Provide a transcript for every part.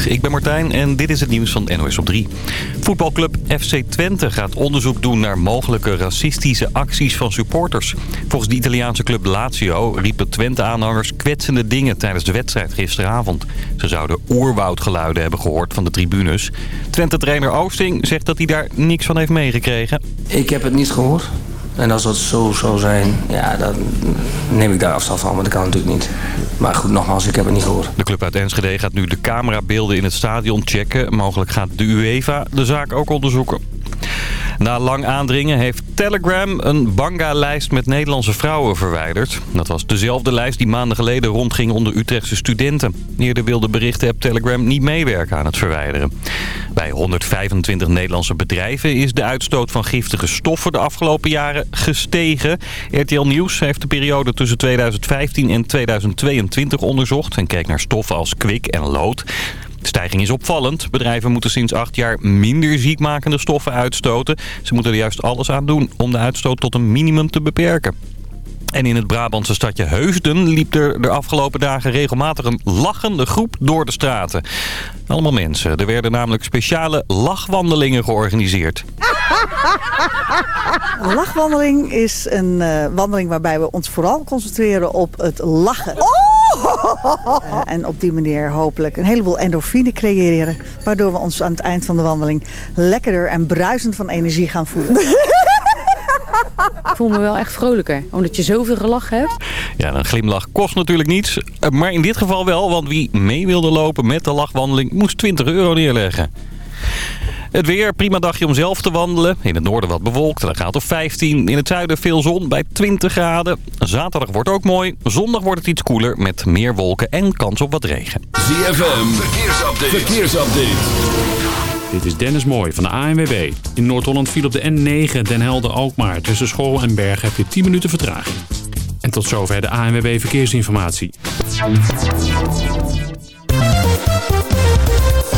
Ik ben Martijn en dit is het nieuws van NOS op 3. Voetbalclub FC Twente gaat onderzoek doen naar mogelijke racistische acties van supporters. Volgens de Italiaanse club Lazio riepen Twente-aanhangers kwetsende dingen tijdens de wedstrijd gisteravond. Ze zouden oerwoudgeluiden hebben gehoord van de tribunes. Twente-trainer Oosting zegt dat hij daar niks van heeft meegekregen. Ik heb het niet gehoord. En als dat zo zou zijn, ja, dan neem ik daar afstand van. Maar dat kan natuurlijk niet. Maar goed, nogmaals, ik heb het niet gehoord. De club uit Enschede gaat nu de camerabeelden in het stadion checken. Mogelijk gaat de UEFA de zaak ook onderzoeken. Na lang aandringen heeft Telegram een banga-lijst met Nederlandse vrouwen verwijderd. Dat was dezelfde lijst die maanden geleden rondging onder Utrechtse studenten. Eerder wilde berichten Telegram niet meewerken aan het verwijderen. Bij 125 Nederlandse bedrijven is de uitstoot van giftige stoffen de afgelopen jaren gestegen. RTL Nieuws heeft de periode tussen 2015 en 2022 onderzocht en keek naar stoffen als kwik en lood. De stijging is opvallend. Bedrijven moeten sinds acht jaar minder ziekmakende stoffen uitstoten. Ze moeten er juist alles aan doen om de uitstoot tot een minimum te beperken. En in het Brabantse stadje Heusden liep er de afgelopen dagen regelmatig een lachende groep door de straten. Allemaal mensen. Er werden namelijk speciale lachwandelingen georganiseerd. Een lachwandeling is een uh, wandeling waarbij we ons vooral concentreren op het lachen. Oh! En op die manier hopelijk een heleboel endorfine creëren. Waardoor we ons aan het eind van de wandeling lekkerder en bruisend van energie gaan voelen. Ik voel me wel echt vrolijker, omdat je zoveel gelachen hebt. Ja, een glimlach kost natuurlijk niets. Maar in dit geval wel, want wie mee wilde lopen met de lachwandeling moest 20 euro neerleggen. Het weer, prima dagje om zelf te wandelen. In het noorden wat bewolkt, dan gaat het 15. In het zuiden veel zon bij 20 graden. Zaterdag wordt ook mooi. Zondag wordt het iets koeler met meer wolken en kans op wat regen. ZFM, verkeersupdate. verkeersupdate. Dit is Dennis Mooij van de ANWB. In Noord-Holland viel op de N9 Den Helder-Alkmaar. Tussen School en Berg heb je 10 minuten vertraging. En tot zover de ANWB Verkeersinformatie.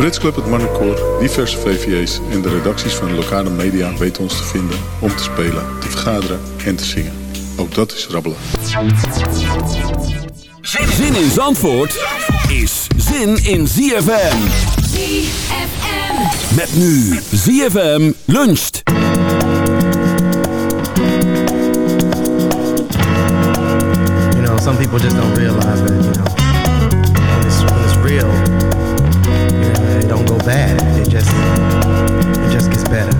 De Brits Club, het Marnecoor, diverse VVA's en de redacties van de lokale media weten ons te vinden om te spelen, te vergaderen en te zingen. Ook dat is rabbelen. Zin in Zandvoort is zin in ZFM. ZFM. Met nu ZFM luncht. You know, some people just don't realize that, It just, gets better.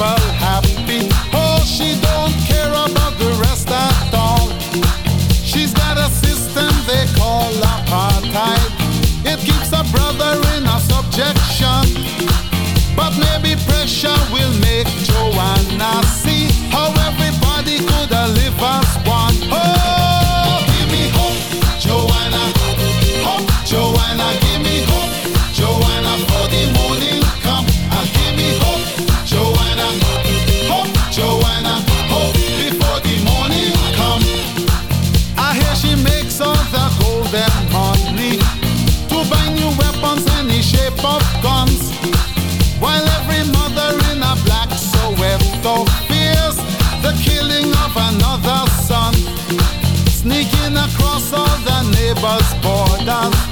people happy. Oh, she don't care about the rest at all. She's got a system they call apartheid. It keeps a brother in a subjection. But maybe pressure will make Joanna bez borders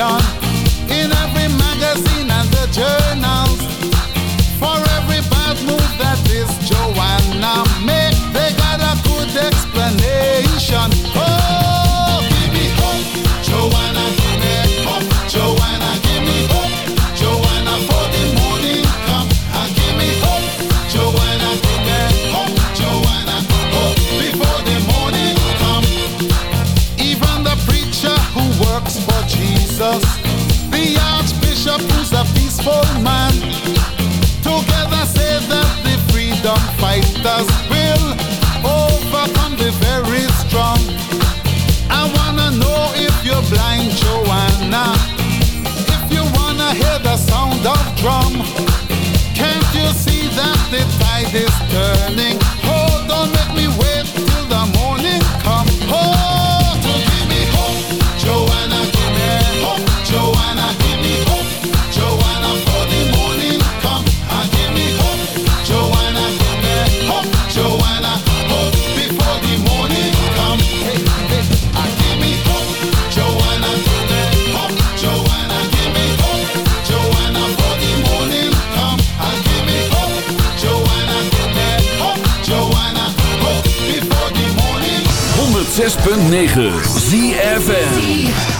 in every magazine and the journal. Can't you see that the tide is turning? 106.9 ZFN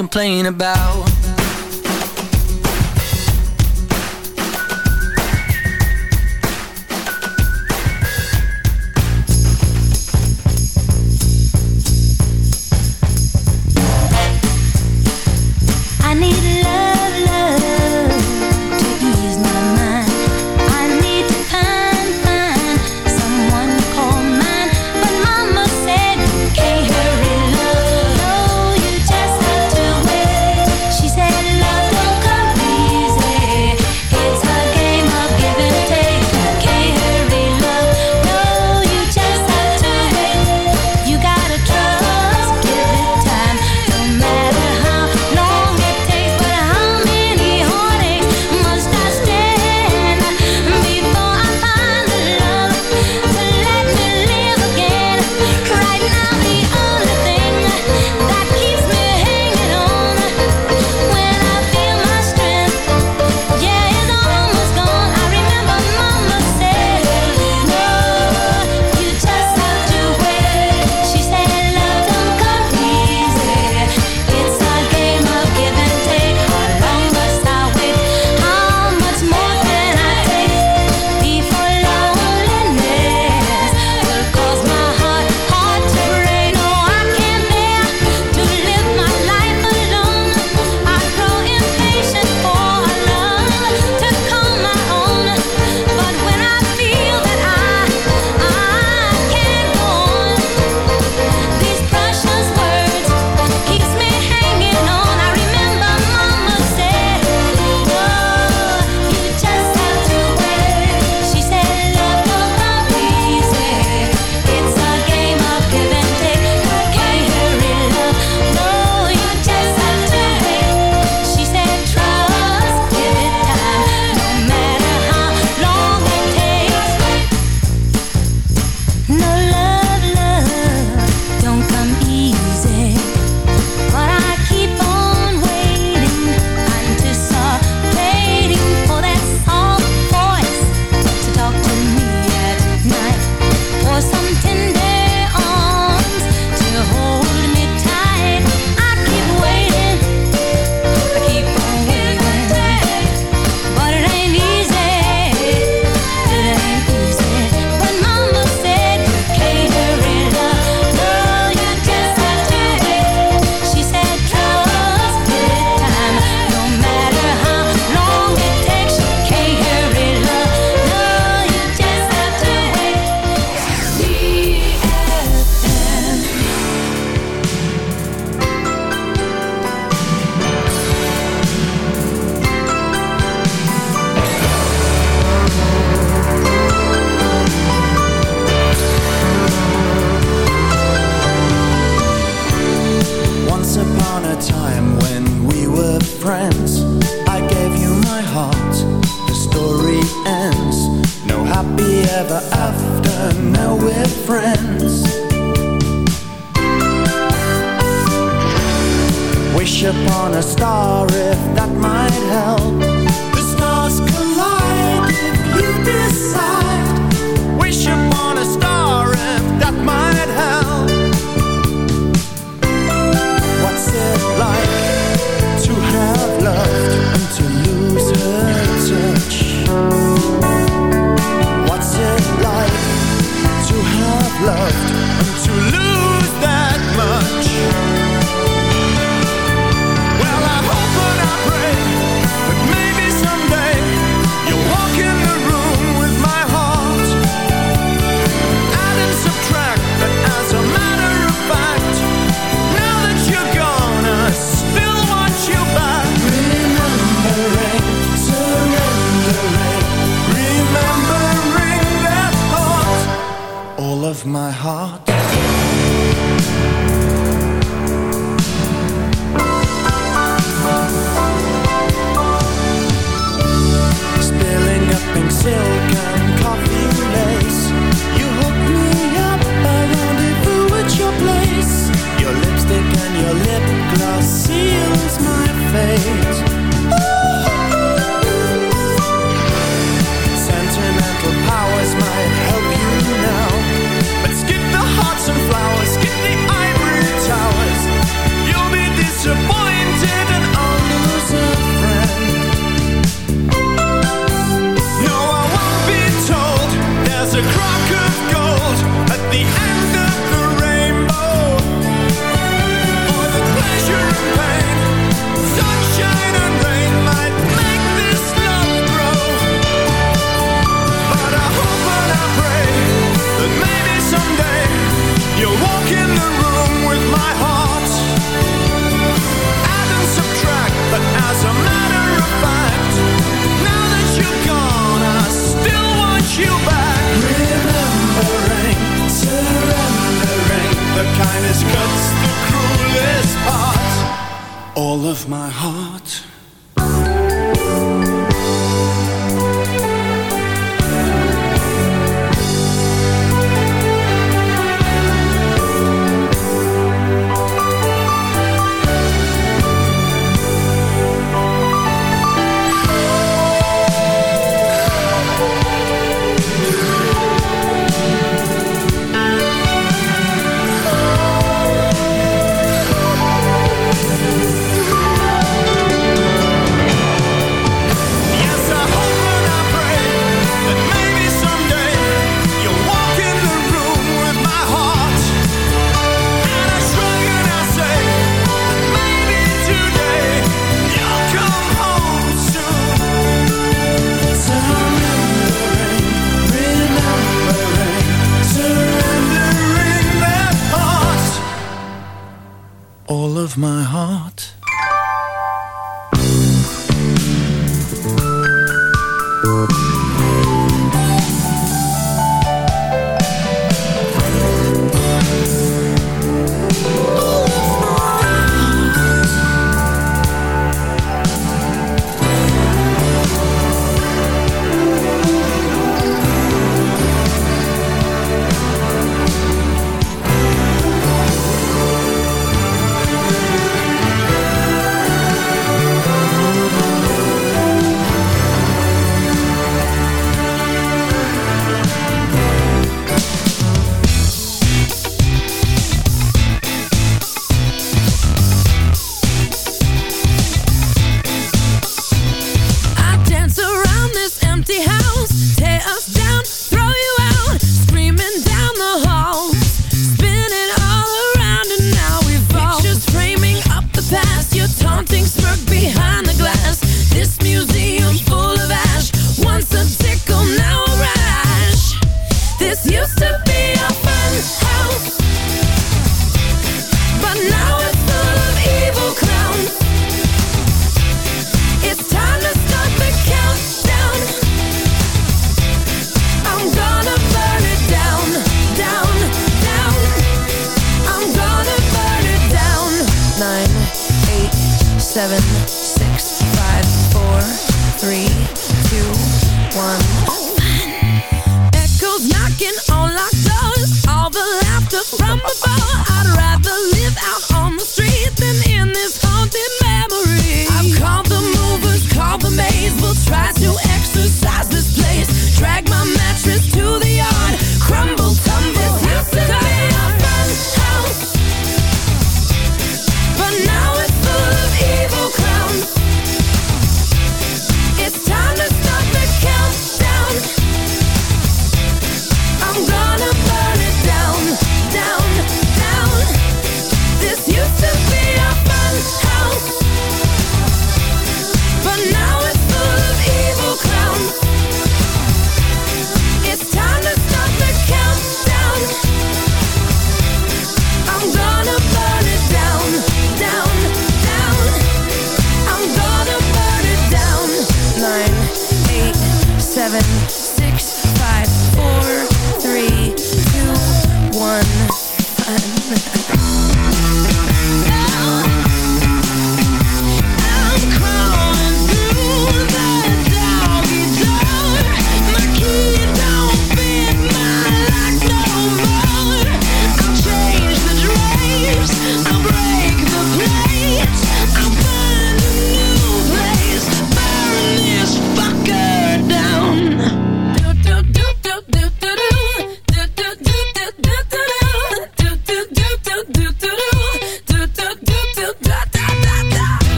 complain about. love.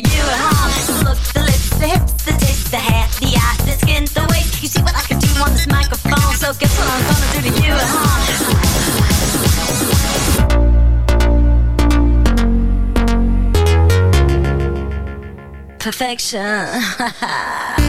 for you huh? The look, the lips, the hips, the taste, the hair, the eyes, the skin, the weight. You see what I can do on this microphone, so guess what I'm gonna do to you huh? home. Perfection.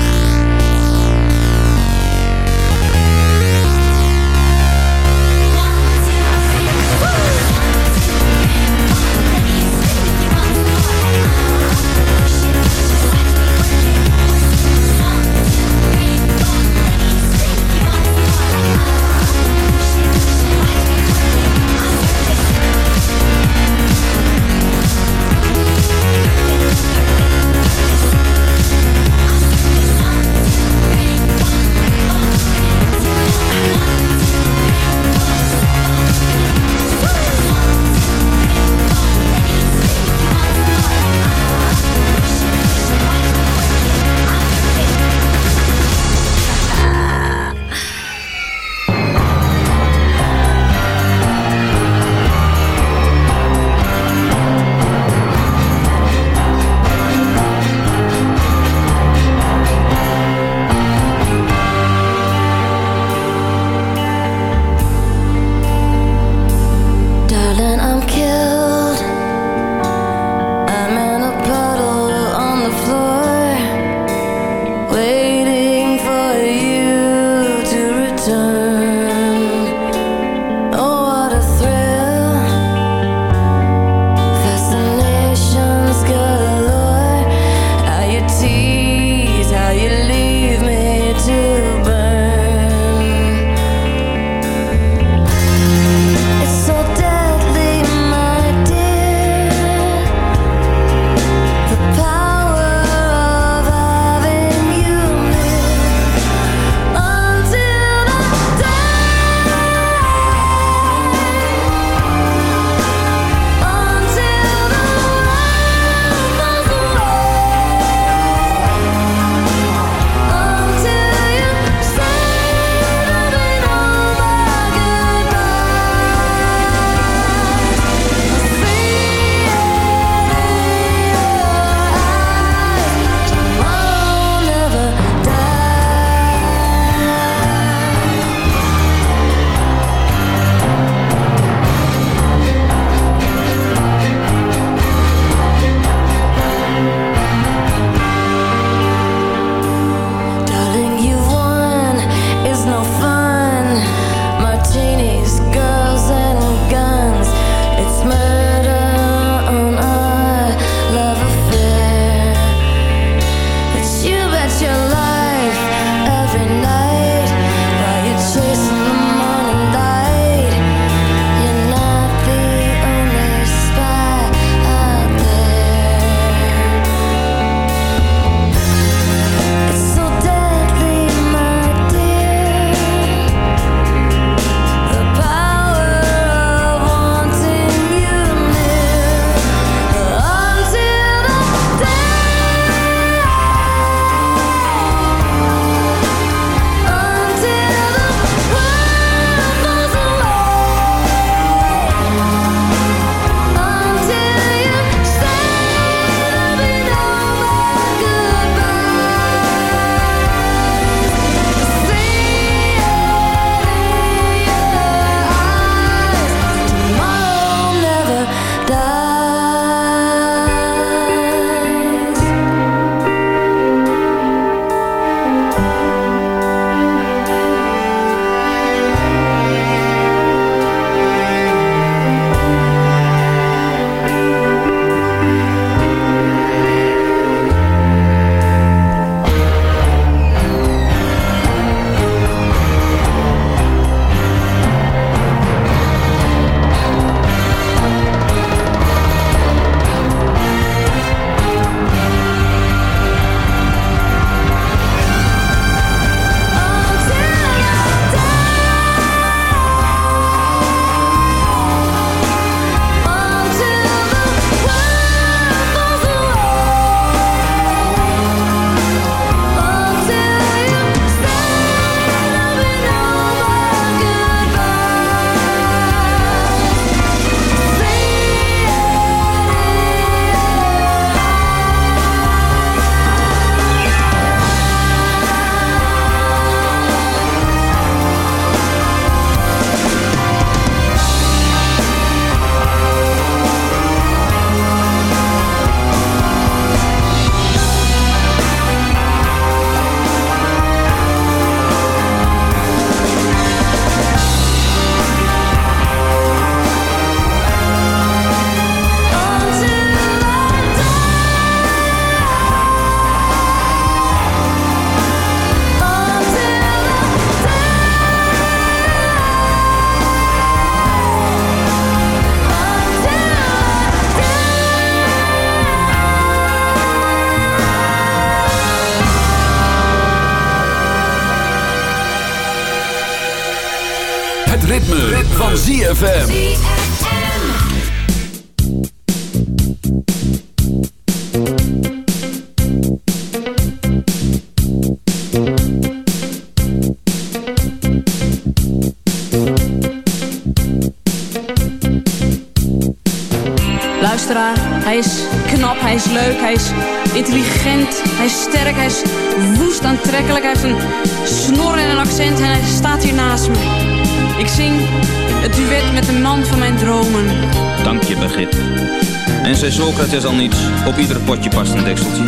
op ieder potje past een dekseltje.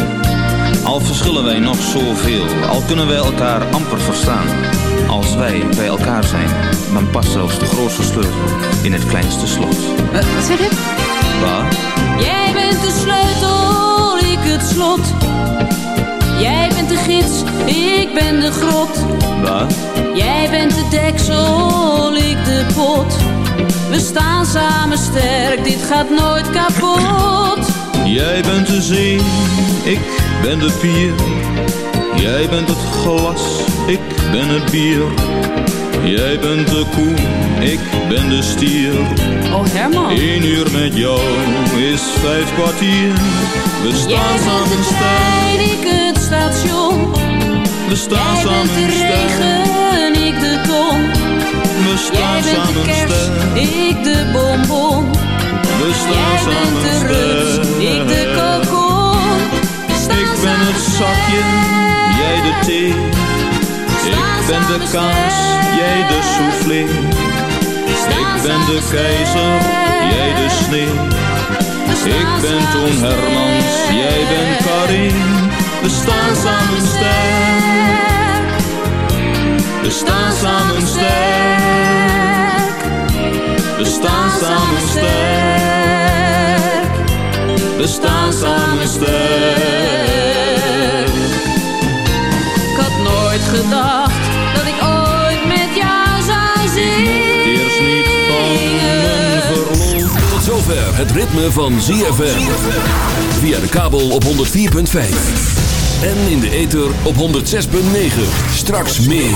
Al verschillen wij nog zoveel, al kunnen wij elkaar amper verstaan. Als wij bij elkaar zijn, dan past zelfs de grootste sleutel in het kleinste slot. Wat zeg je? Waar? Jij bent de sleutel, ik het slot. Jij bent de gids, ik ben de grot. Waar? Jij bent de deksel, ik de pot. We staan samen sterk, dit gaat nooit kapot. Jij bent de zee, ik ben de pier. Jij bent het glas, ik ben het bier. Jij bent de koe, ik ben de stier. Oh Herman. Eén uur met jou is vijf kwartier. We staan bent samen de trein, ik het station. we staan Jij bent samen de sterk. regen, ik de ton. We Jij staan bent de samen kerst, sterk, ik de bonbon. We staan Jij bent de rust, ik de kokon. Ik ben het zakje, jij de thee. Ik ben de kaas, jij de soufflé. Ik ben de keizer, jij de sneeuw. Ik ben Toon Hermans, jij bent Karin. We staan samen sterk. We staan samen sterk. We staan samen sterk. We staan samen sterk. Ik had nooit gedacht dat ik ooit met jou zou zingen. Eerst niet van. Tot zover het ritme van ZFM. Via de kabel op 104.5. En in de ether op 106.9. Straks meer.